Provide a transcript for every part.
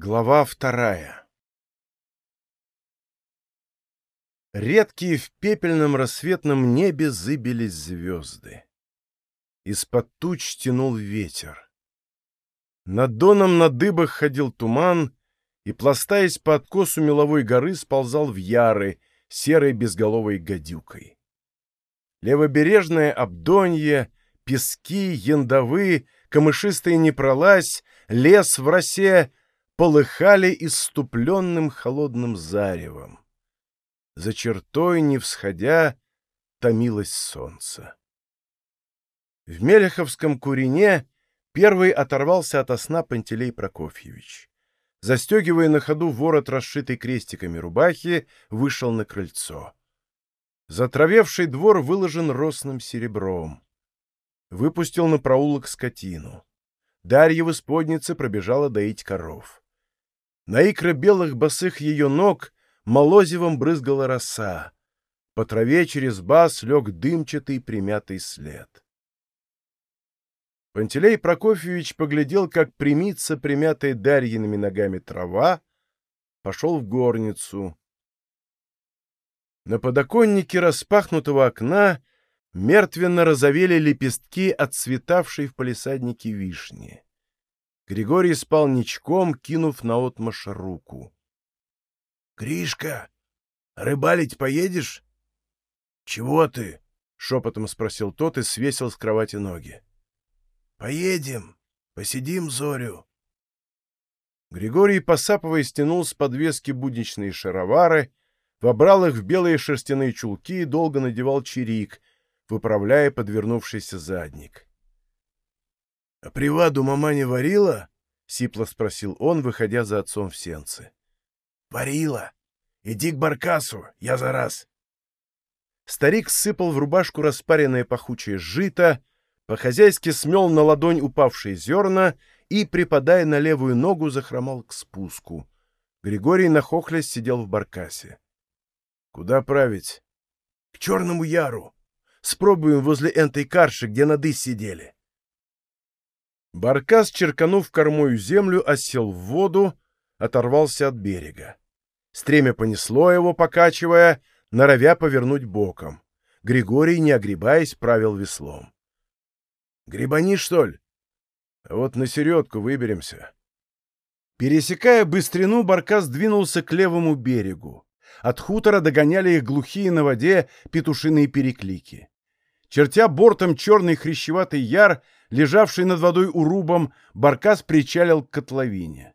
Глава вторая Редкие в пепельном рассветном небе зыбились звезды. Из-под туч тянул ветер. Над доном на дыбах ходил туман, и, пластаясь по откосу меловой горы, сползал в яры серой безголовой гадюкой. Левобережное Абдонье, пески, яндовы, камышистая непролазь, лес в росе — полыхали иступленным холодным заревом. За чертой, не всходя, томилось солнце. В Мелеховском курине первый оторвался от сна Пантелей Прокофьевич. Застегивая на ходу ворот, расшитый крестиками рубахи, вышел на крыльцо. Затравевший двор выложен росным серебром. Выпустил на проулок скотину. Дарья в исподнице пробежала доить коров. На икры белых босых ее ног молозивом брызгала роса. По траве через бас лег дымчатый примятый след. Пантелей Прокофьевич поглядел, как примится примятая Дарьиными ногами трава, пошел в горницу. На подоконнике распахнутого окна мертвенно разовели лепестки отцветавшей в палисаднике вишни. Григорий спал ничком, кинув наотмашь руку. — Гришка, рыбалить поедешь? — Чего ты? — шепотом спросил тот и свесил с кровати ноги. — Поедем, посидим зорю. Григорий, посапывая, стянул с подвески будничные шаровары, вобрал их в белые шерстяные чулки и долго надевал чирик, выправляя подвернувшийся задник. — А приваду мама не варила? — сипло спросил он, выходя за отцом в сенцы. — Варила. Иди к баркасу, я за раз. Старик сыпал в рубашку распаренное пахучее жито, по-хозяйски смел на ладонь упавшие зерна и, припадая на левую ногу, захромал к спуску. Григорий, нахохлясь, сидел в баркасе. — Куда править? — К Черному Яру. Спробуем возле энтой карши, где нады сидели. Баркас, черканув кормою землю, осел в воду, оторвался от берега. Стремя понесло его, покачивая, норовя повернуть боком. Григорий, не огребаясь, правил веслом. — Грибани, что ли? Вот на середку выберемся. Пересекая быстрину, Баркас двинулся к левому берегу. От хутора догоняли их глухие на воде петушиные переклики. Чертя бортом черный хрящеватый яр, лежавший над водой урубом, Баркас причалил к котловине.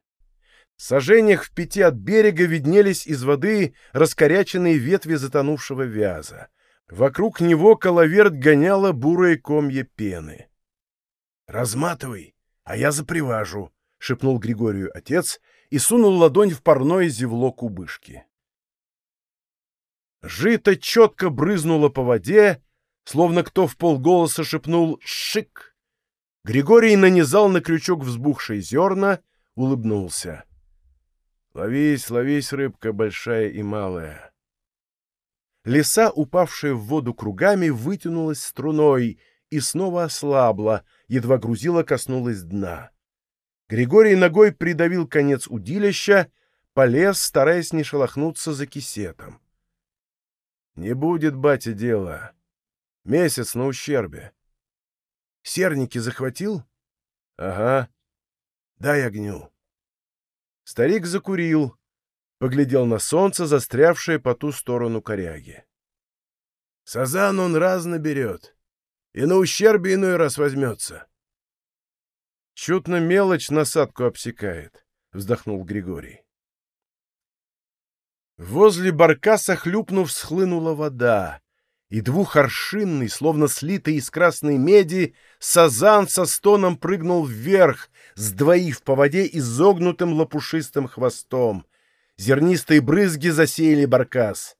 В сажениях в пяти от берега виднелись из воды раскоряченные ветви затонувшего вяза. Вокруг него коловерт гоняла бурые комья пены. — Разматывай, а я заприважу, — шепнул Григорию отец и сунул ладонь в парное зевло кубышки. Жито четко брызнуло по воде, словно кто в полголоса шепнул «Шик!». Григорий нанизал на крючок взбухшие зерна, улыбнулся. «Ловись, ловись, рыбка большая и малая». Лиса, упавшая в воду кругами, вытянулась струной и снова ослабла, едва грузила коснулась дна. Григорий ногой придавил конец удилища, полез, стараясь не шелохнуться за кисетом. «Не будет, батя, дела. Месяц на ущербе. Серники захватил? Ага. Дай огню. Старик закурил, поглядел на солнце, застрявшее по ту сторону коряги. Сазан он разно берет, и на ущербе иной раз возьмется. Чутно мелочь насадку обсекает, вздохнул Григорий. Возле баркаса хлюпнув, схлынула вода и двухоршинный, словно слитый из красной меди, сазан со стоном прыгнул вверх, сдвоив по воде изогнутым лопушистым хвостом. Зернистые брызги засеяли баркас.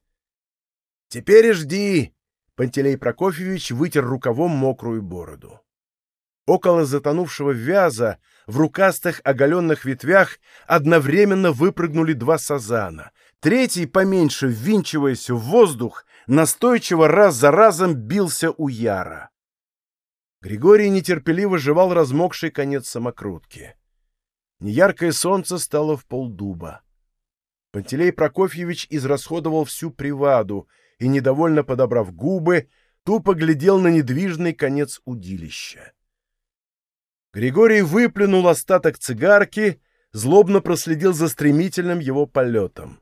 «Теперь жди!» — Пантелей Прокофьевич вытер рукавом мокрую бороду. Около затонувшего вяза в рукастых оголенных ветвях одновременно выпрыгнули два сазана. Третий, поменьше, ввинчиваясь в воздух, настойчиво раз за разом бился у Яра. Григорий нетерпеливо жевал размокший конец самокрутки. Неяркое солнце стало в полдуба. Пантелей Прокофьевич израсходовал всю приваду и, недовольно подобрав губы, тупо глядел на недвижный конец удилища. Григорий выплюнул остаток цигарки, злобно проследил за стремительным его полетом.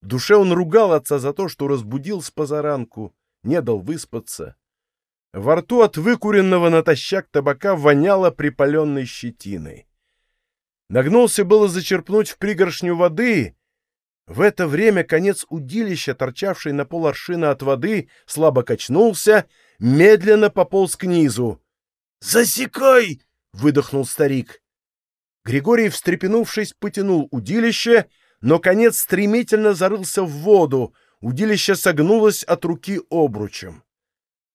В душе он ругал отца за то, что разбудил с позаранку, не дал выспаться. Во рту от выкуренного натощак табака воняло припаленной щетиной. Нагнулся было зачерпнуть в пригоршню воды. В это время конец удилища, торчавший на поларшина от воды, слабо качнулся, медленно пополз к низу. «Засекай!» — выдохнул старик. Григорий, встрепенувшись, потянул удилище, но конец стремительно зарылся в воду, удилище согнулось от руки обручем.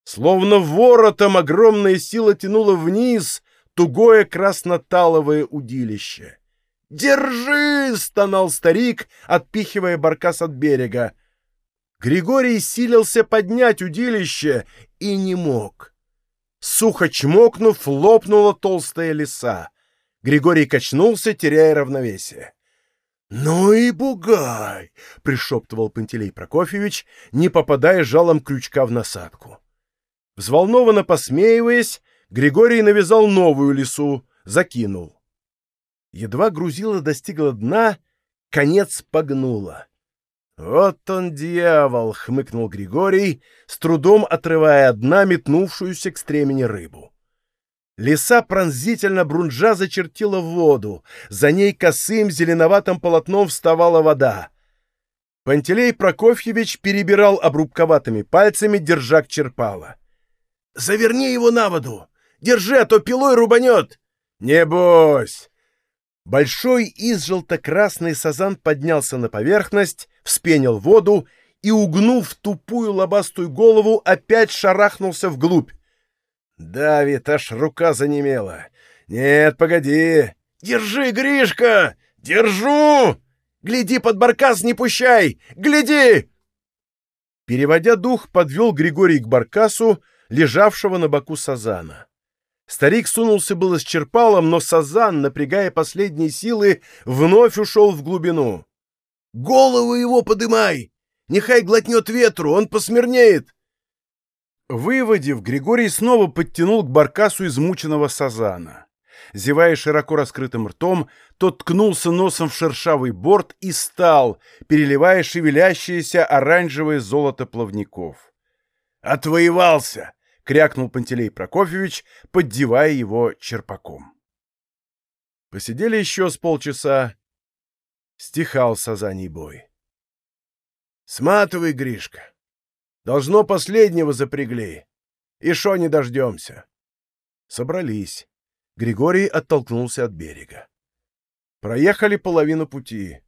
Словно воротом огромная сила тянула вниз тугое красноталовое удилище. «Держи!» — стонал старик, отпихивая баркас от берега. Григорий силился поднять удилище и не мог. Сухо чмокнув, лопнула толстая лиса. Григорий качнулся, теряя равновесие. «Ну и бугай!» — пришептывал Пантелей Прокофьевич, не попадая жалом крючка в насадку. Взволнованно посмеиваясь, Григорий навязал новую лису, закинул. Едва грузила достигла дна, конец погнула. «Вот он, дьявол!» — хмыкнул Григорий, с трудом отрывая от дна метнувшуюся к стремени рыбу. Лиса пронзительно брунжа зачертила воду, за ней косым зеленоватым полотном вставала вода. Пантелей Прокофьевич перебирал обрубковатыми пальцами держак черпала. Заверни его на воду! Держи, а то пилой рубанет!» «Небось!» Большой из желто-красный сазан поднялся на поверхность, вспенил воду и, угнув тупую лобастую голову, опять шарахнулся вглубь. Давит, аж рука занемела. «Нет, погоди!» «Держи, Гришка! Держу! Гляди, под баркас не пущай! Гляди!» Переводя дух, подвел Григорий к баркасу, лежавшего на боку Сазана. Старик сунулся было с черпалом, но Сазан, напрягая последние силы, вновь ушел в глубину. «Голову его подымай! Нехай глотнет ветру, он посмирнеет!» Выводив, Григорий снова подтянул к баркасу измученного Сазана. Зевая широко раскрытым ртом, тот ткнулся носом в шершавый борт и стал, переливая шевелящееся оранжевое золото плавников. «Отвоевался! — крякнул Пантелей Прокофьевич, поддевая его черпаком. Посидели еще с полчаса. Стихал сазаний бой. «Сматывай, Гришка. Должно последнего запрягли. И шо не дождемся?» Собрались. Григорий оттолкнулся от берега. Проехали половину пути.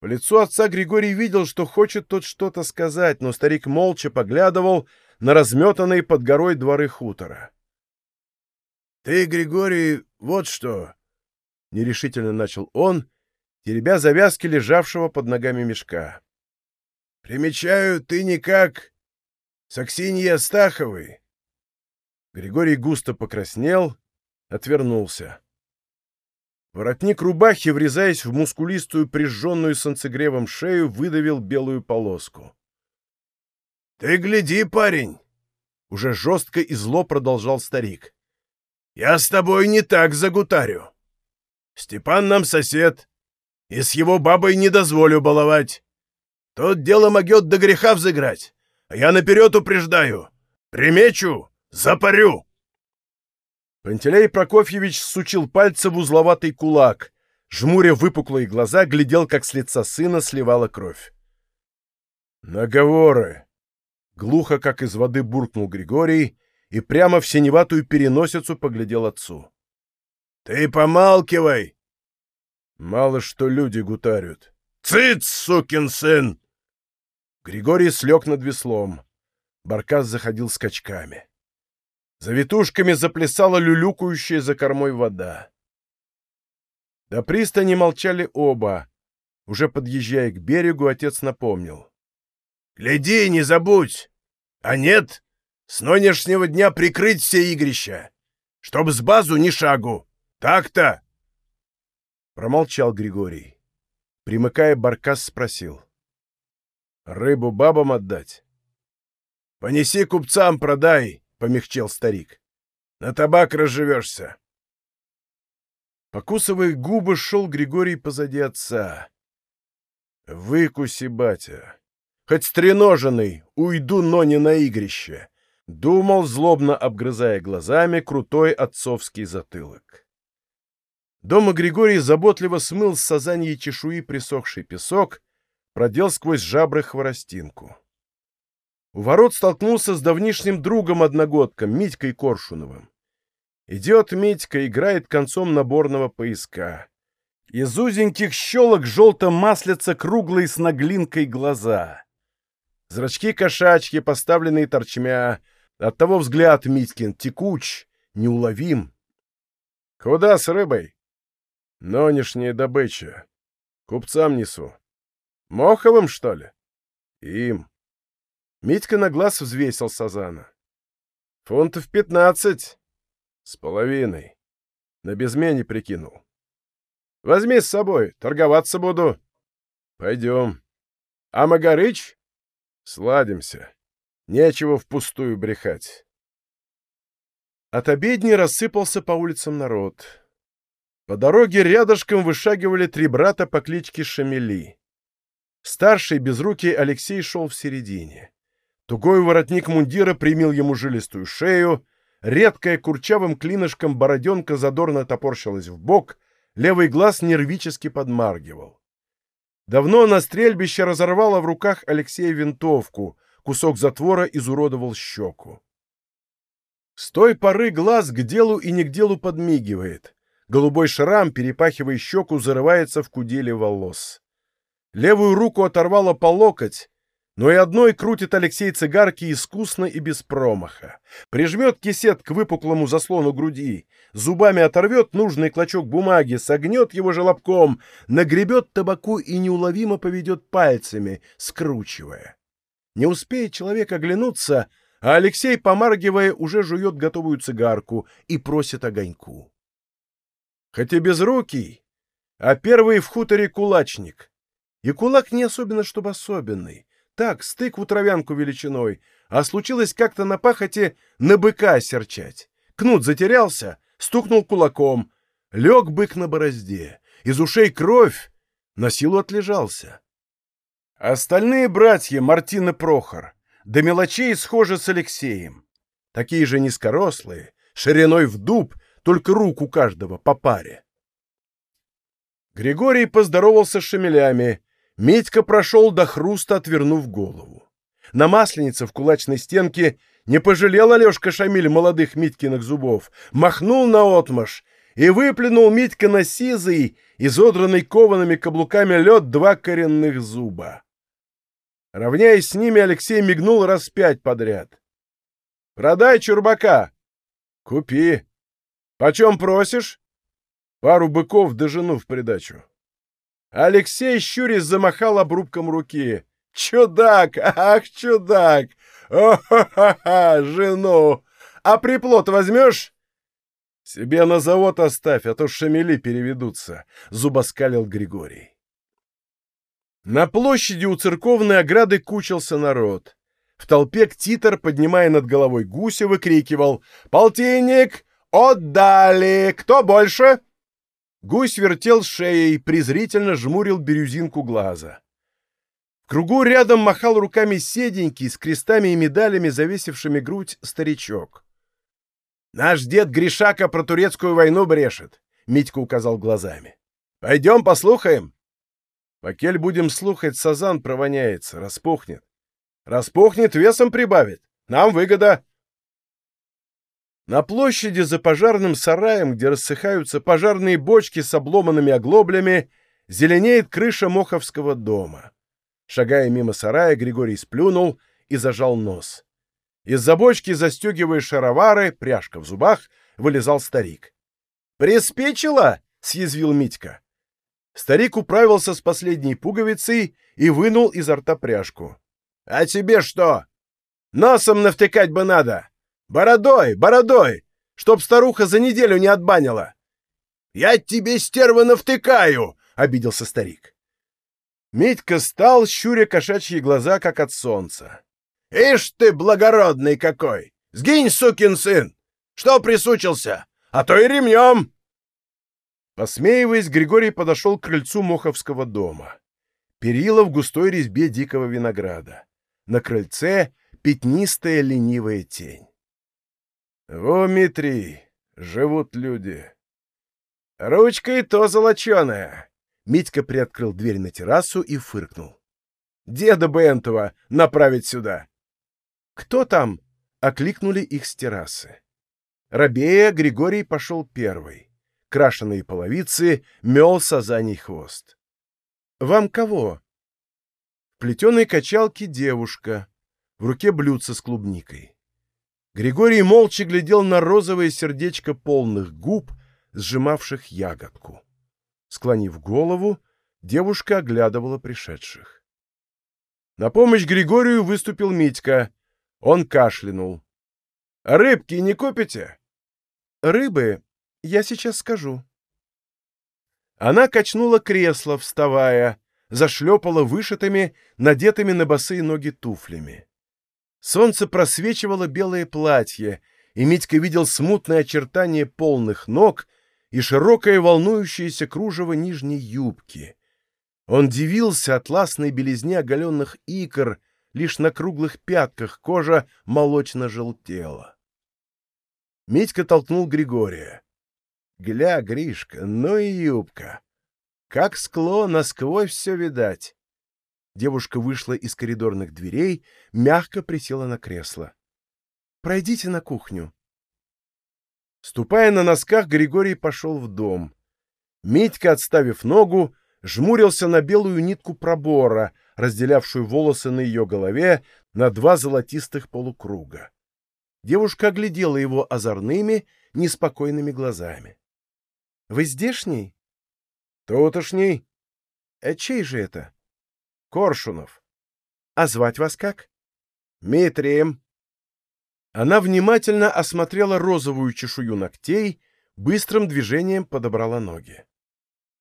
По лицу отца Григорий видел, что хочет тот что-то сказать, но старик молча поглядывал, на разметанные под горой дворы хутора. — Ты, Григорий, вот что! — нерешительно начал он, теребя завязки лежавшего под ногами мешка. — Примечаю, ты никак с Аксиньей Астаховой. Григорий густо покраснел, отвернулся. Воротник рубахи, врезаясь в мускулистую, прижженную солнцегревом шею, выдавил белую полоску. «Ты гляди, парень!» Уже жестко и зло продолжал старик. «Я с тобой не так загутарю. Степан нам сосед, и с его бабой не дозволю баловать. Тот дело могет до греха взыграть, а я наперед упреждаю. Примечу, запарю!» Пантелей Прокофьевич сучил пальцем в узловатый кулак. Жмуря выпуклые глаза, глядел, как с лица сына сливала кровь. «Наговоры!» Глухо, как из воды, буркнул Григорий и прямо в синеватую переносицу поглядел отцу. — Ты помалкивай! Мало что люди гутарят. — Цыц, сукин сын! Григорий слег над веслом. Баркас заходил скачками. За ветушками заплясала люлюкающая за кормой вода. До пристани молчали оба. Уже подъезжая к берегу, отец напомнил. Гляди, не забудь! А нет, с нынешнего дня прикрыть все игрища, чтоб с базу ни шагу. Так-то!» Промолчал Григорий. Примыкая, Баркас спросил. «Рыбу бабам отдать?» «Понеси купцам, продай», — помягчел старик. «На табак разживешься». Покусывая губы, шел Григорий позади отца. «Выкуси, батя! Хоть стреноженный, уйду, но не на игрище!» Думал, злобно обгрызая глазами, крутой отцовский затылок. Дома Григорий заботливо смыл с сазаньей чешуи присохший песок, продел сквозь жабры хворостинку. У ворот столкнулся с давнишним другом-одногодком, Митькой Коршуновым. Идет Митька, играет концом наборного поиска. Из узеньких щелок желто маслятся круглые с наглинкой глаза. Зрачки кошачьи, поставленные торчмя, оттого взгляд Митькин текуч, неуловим. — Куда с рыбой? Нонешняя добыча. Купцам несу. Моховым, что ли? Им. Митька на глаз взвесил Сазана. Фунтов пятнадцать. С половиной. На безмене прикинул. Возьми с собой, торговаться буду. Пойдем. А Магарыч? Сладимся. Нечего впустую брехать. От обедни рассыпался по улицам народ. По дороге рядышком вышагивали три брата по кличке Шамели. Старший, безрукий Алексей шел в середине. Тугой воротник мундира примил ему жилистую шею, редкая курчавым клинышком бороденка задорно топорщилась в бок, левый глаз нервически подмаргивал. Давно на стрельбище разорвало в руках Алексея винтовку, кусок затвора изуродовал щеку. С той поры глаз к делу и не к делу подмигивает. Голубой шрам, перепахивая щеку, зарывается в кудели волос. Левую руку оторвало по локоть, но и одной крутит Алексей цигарки искусно и без промаха. Прижмет кисет к выпуклому заслону груди, зубами оторвет нужный клочок бумаги, согнет его желобком, нагребет табаку и неуловимо поведет пальцами, скручивая. Не успеет человек оглянуться, а Алексей, помаргивая, уже жует готовую цигарку и просит огоньку хоть и безрукий, а первый в хуторе кулачник. И кулак не особенно, чтобы особенный. Так, стык в травянку величиной, а случилось как-то на пахоте на быка серчать. Кнут затерялся, стукнул кулаком. Лег бык на борозде, из ушей кровь, на силу отлежался. Остальные братья, Мартин и Прохор, до мелочей схожи с Алексеем. Такие же низкорослые, шириной в дуб только рук у каждого по паре. Григорий поздоровался с шамелями. Медька прошел до хруста, отвернув голову. На масленице в кулачной стенке не пожалел Алешка Шамиль молодых Митькиных зубов, махнул на отмаш и выплюнул Митька на сизый, изодранный коваными каблуками лед два коренных зуба. Равняясь с ними, Алексей мигнул раз пять подряд. «Продай чурбака!» «Купи!» Почем просишь? Пару быков да жену в придачу. Алексей щурясь замахал обрубком руки. Чудак! Ах, чудак! О-ха-ха-ха! Жену! А приплод возьмешь? Себе на завод оставь, а то шамели переведутся, — зубоскалил Григорий. На площади у церковной ограды кучился народ. В толпе ктитор, поднимая над головой гуся, выкрикивал «Полтинник! «Отдали! Кто больше?» Гусь вертел шеей, презрительно жмурил бирюзинку глаза. В кругу рядом махал руками седенький, с крестами и медалями, завесившими грудь, старичок. «Наш дед Гришака про турецкую войну брешет», — Митька указал глазами. «Пойдем послухаем». «Покель будем слухать, сазан провоняется, распухнет. Распухнет, весом прибавит. Нам выгода». На площади за пожарным сараем, где рассыхаются пожарные бочки с обломанными оглоблями, зеленеет крыша Моховского дома. Шагая мимо сарая, Григорий сплюнул и зажал нос. Из-за бочки, застегивая шаровары, пряжка в зубах, вылезал старик. «Приспичило?» — съязвил Митька. Старик управился с последней пуговицей и вынул изо рта пряжку. «А тебе что? Носом навтыкать бы надо! Бородой, бородой! Чтоб старуха за неделю не отбанила!» Я тебе, стерва, навтыкаю!» — обиделся старик. Митька стал, щуря кошачьи глаза, как от солнца. «Ишь ты, благородный какой! Сгинь, сукин сын! Что присучился? А то и ремнем!» Посмеиваясь, Григорий подошел к крыльцу Моховского дома. Перила в густой резьбе дикого винограда. На крыльце пятнистая ленивая тень. «Во, Митрий, живут люди!» «Ручка и то золоченая!» Митька приоткрыл дверь на террасу и фыркнул. «Деда Бентова направить сюда!» «Кто там?» — окликнули их с террасы. Рабея Григорий пошел первый. Крашеные половицы мел сазаний хвост. «Вам кого?» В плетеной качалке девушка, в руке блюдце с клубникой. Григорий молча глядел на розовое сердечко полных губ, сжимавших ягодку. Склонив голову, девушка оглядывала пришедших. На помощь Григорию выступил Митька. Он кашлянул. «Рыбки не купите?» «Рыбы? Я сейчас скажу». Она качнула кресло, вставая, зашлепала вышитыми, надетыми на босые ноги туфлями. Солнце просвечивало белое платье, и Митька видел смутные очертания полных ног и широкое волнующееся кружево нижней юбки. Он дивился атласной белизне оголенных икр, лишь на круглых пятках кожа молочно желтела. Митька толкнул Григория. — Гля, Гришка, ну и юбка! Как скло, насквозь все видать! Девушка вышла из коридорных дверей, мягко присела на кресло. — Пройдите на кухню. Ступая на носках, Григорий пошел в дом. Митька, отставив ногу, жмурился на белую нитку пробора, разделявшую волосы на ее голове на два золотистых полукруга. Девушка оглядела его озорными, неспокойными глазами. — Вы здешний? — Тутошний. — А чей же это? — Коршунов. — А звать вас как? — Митрием. Она внимательно осмотрела розовую чешую ногтей, быстрым движением подобрала ноги.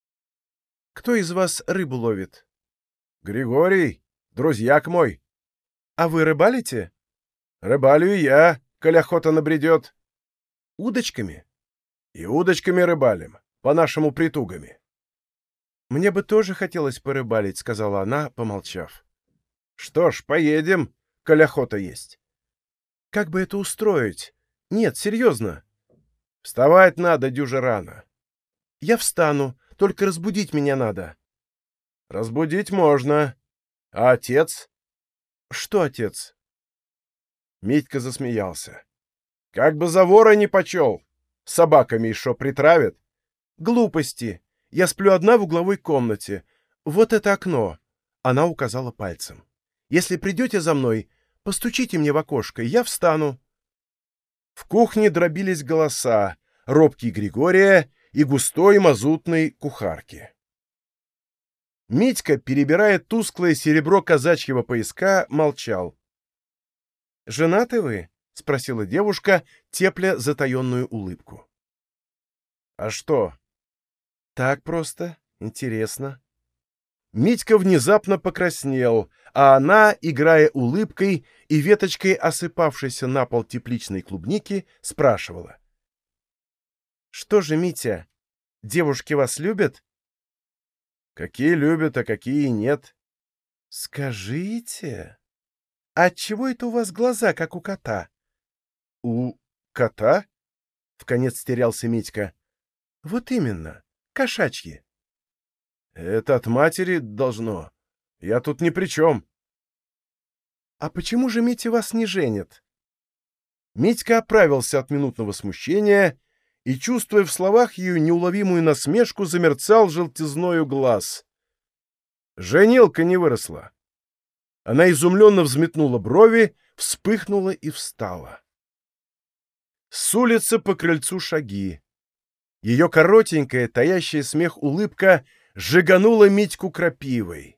— Кто из вас рыбу ловит? — Григорий, друзьяк мой. — А вы рыбалите? — Рыбалю я, коль охота набредет. — Удочками? — И удочками рыбалим, по-нашему притугами. — Мне бы тоже хотелось порыбалить, — сказала она, помолчав. — Что ж, поедем, коль охота есть. — Как бы это устроить? Нет, серьезно. — Вставать надо дюже рано. — Я встану, только разбудить меня надо. — Разбудить можно. А отец? — Что отец? Митька засмеялся. — Как бы за вора не почел. Собаками еще притравят. — Глупости. Я сплю одна в угловой комнате. Вот это окно. Она указала пальцем. Если придете за мной, постучите мне в окошко, я встану. В кухне дробились голоса, робкий Григория и густой мазутной кухарки. Митька, перебирая тусклое серебро казачьего пояска, молчал. «Женаты вы?» — спросила девушка, тепля затаенную улыбку. «А что?» «Так просто. Интересно». Митька внезапно покраснел, а она, играя улыбкой и веточкой осыпавшейся на пол тепличной клубники, спрашивала. «Что же, Митя, девушки вас любят?» «Какие любят, а какие нет». «Скажите, отчего это у вас глаза, как у кота?» «У кота?» — вконец терялся Митька. «Вот именно, кошачьи». «Это от матери должно. Я тут ни при чем». «А почему же Митя вас не женит?» Митька оправился от минутного смущения и, чувствуя в словах ее неуловимую насмешку, замерцал желтизною глаз. Женилка не выросла. Она изумленно взметнула брови, вспыхнула и встала. С улицы по крыльцу шаги. Ее коротенькая, таящая смех улыбка жиганула Митьку крапивой.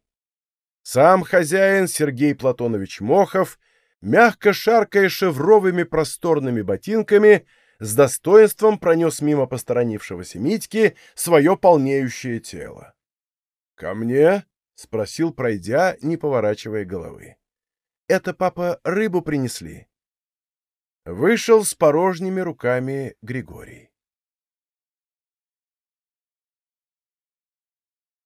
Сам хозяин Сергей Платонович Мохов, мягко шаркая шевровыми просторными ботинками, с достоинством пронес мимо посторонившегося Митьки свое полнеющее тело. «Ко мне?» — спросил, пройдя, не поворачивая головы. «Это, папа, рыбу принесли». Вышел с порожними руками Григорий.